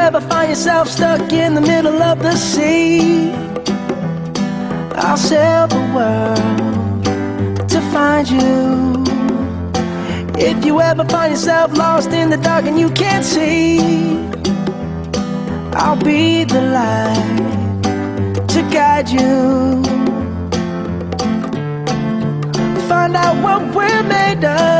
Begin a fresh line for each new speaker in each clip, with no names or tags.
ever find yourself stuck in the middle of the sea, I'll sail the world to find you. If you ever find yourself lost in the dark and you can't see, I'll be the light to guide you. Find out what we're made of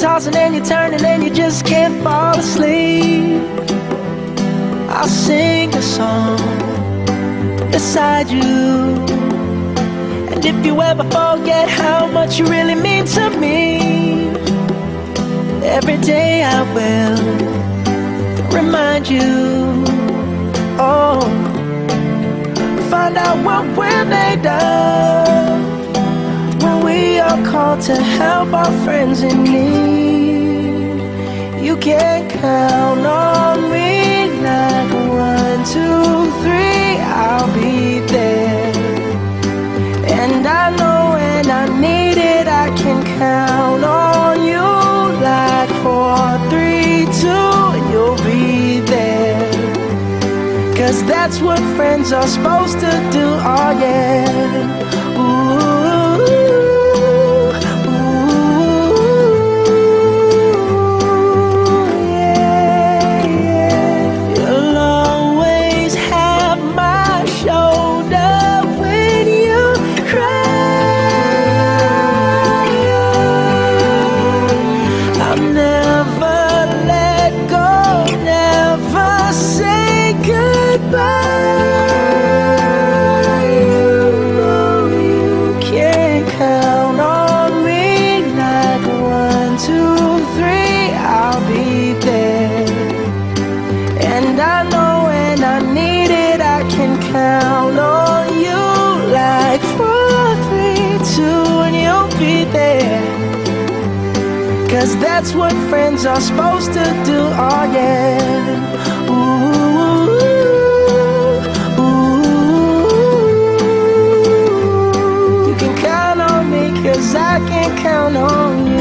Tossing and you're turning and you just can't fall asleep, I'll sing a song beside you. And if you ever forget how much you really mean to me, every day I will remind you. Oh, find out what we're made of we are called to help our friends in need. You can count on me like one, two, three, I'll be there. And I know when I need it, I can count on you like four, three, two, you'll be there. Cause that's what friends are supposed to do, can count on you like four, three, two, and you'll be there. Cause that's what friends are supposed to do, oh yeah. Ooh, ooh. You can count on me, cause I can count on you.